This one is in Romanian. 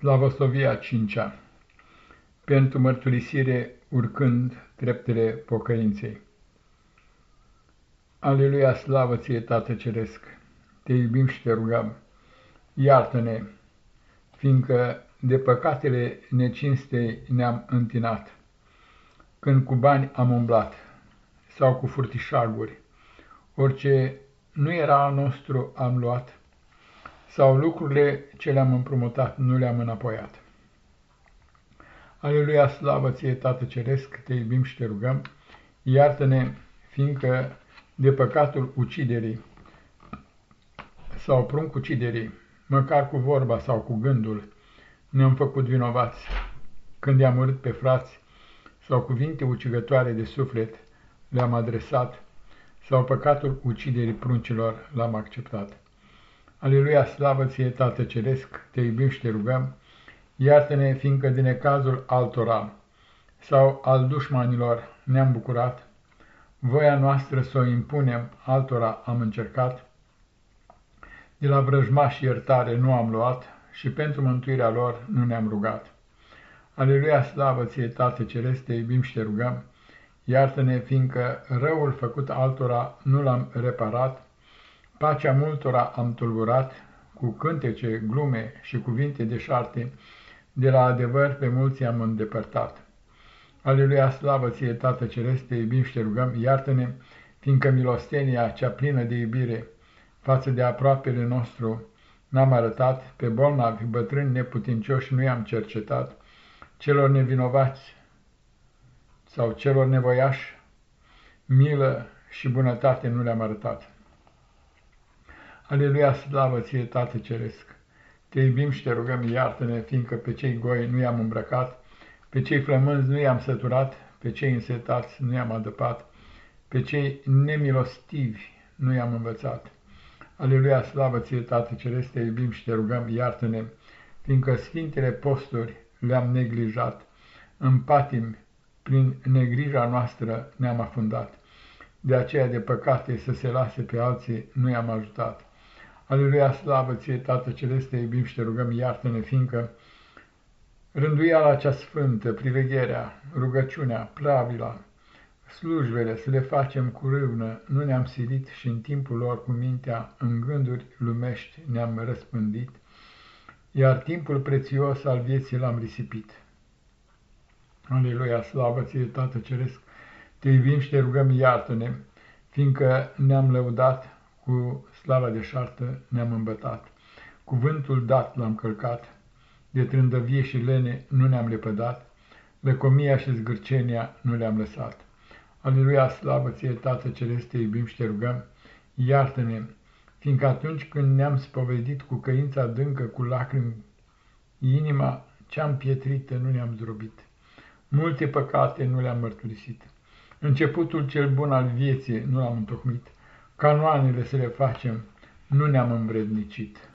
Slavosovia 5 -a. Pentru mărturisire urcând treptele pocăinței. Aleluia, slavă ție, Tată Ceresc! Te iubim și te rugăm, iartă-ne, fiindcă de păcatele necinstei ne-am întinat, când cu bani am umblat, sau cu furtișaguri, orice nu era al nostru am luat, sau lucrurile ce le-am împrumutat nu le-am înapoiat. Aleluia, slavă ție, Tată Ceresc, te iubim și te rugăm, iartă-ne, fiindcă de păcatul uciderii sau prunc uciderii, măcar cu vorba sau cu gândul, ne-am făcut vinovați când i-am urât pe frați sau cuvinte ucigătoare de suflet le-am adresat sau păcatul uciderii pruncilor l-am acceptat. Aleluia, slavă ție, Tată Ceresc, te iubim și te rugăm, iartă-ne, fiindcă din necazul altora sau al dușmanilor ne-am bucurat, voia noastră să o impunem, altora am încercat, de la vrăjmași iertare nu am luat și pentru mântuirea lor nu ne-am rugat. Aleluia, slavă ție, Tată Ceresc, te iubim și te rugăm, iartă-ne, fiindcă răul făcut altora nu l-am reparat, Pacea multora am tulburat, cu cântece, glume și cuvinte deșarte, de la adevăr pe mulți am îndepărtat. Aleluia, slavă ție, Tată Ceresc, te iubim și te rugăm, iartă-ne, fiindcă milostenia cea plină de iubire față de aproapele nostru n-am arătat, pe bolnavi, bătrâni, neputincioși nu i-am cercetat, celor nevinovați sau celor nevoiași, milă și bunătate nu le-am arătat. Aleluia, slavă ție, Tată Ceresc! Te iubim și te rugăm, iartă-ne, fiindcă pe cei goi nu i-am îmbrăcat, pe cei flămânzi nu i-am săturat, pe cei însetați nu i-am adăpat, pe cei nemilostivi nu i-am învățat. Aleluia, slavă ție, Tată Ceresc, te iubim și te rugăm, iartă-ne, fiindcă sfintele posturi le-am neglijat, în patim, prin negrija noastră ne-am afundat. De aceea de păcate să se lase pe alții nu i-am ajutat. Aleluia, slavă ție, Tată Celeste, iubim și te rugăm, iartă-ne, fiindcă rânduiala cea sfântă, privegherea, rugăciunea, plavila, slujbele, să le facem cu râvnă, nu ne-am silit și în timpul lor cu mintea în gânduri lumești ne-am răspândit, iar timpul prețios al vieții l-am risipit. Aleluia, slavă ție, Tată Ceresc, te iubim și te rugăm, iartă-ne, fiindcă ne-am lăudat cu slava de șartă ne-am îmbătat, cuvântul dat l-am călcat, de trândăvie și lene nu ne-am lepădat, lăcomia și zgârcenia nu le-am lăsat. Aleluia, slavă ție, Tată Celeste, iubim și te rugăm, iartă-ne, fiindcă atunci când ne-am spovedit cu căința adâncă, cu lacrimi, inima cea pietrită nu ne-am zdrobit. Multe păcate nu le-am mărturisit. Începutul cel bun al vieții nu l-am întocmit canoanele să le facem, nu ne-am învrednicit.